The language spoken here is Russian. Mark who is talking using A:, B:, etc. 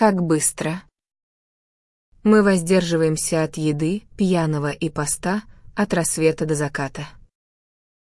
A: Как быстро. Мы воздерживаемся от еды, пьяного и поста от рассвета до заката.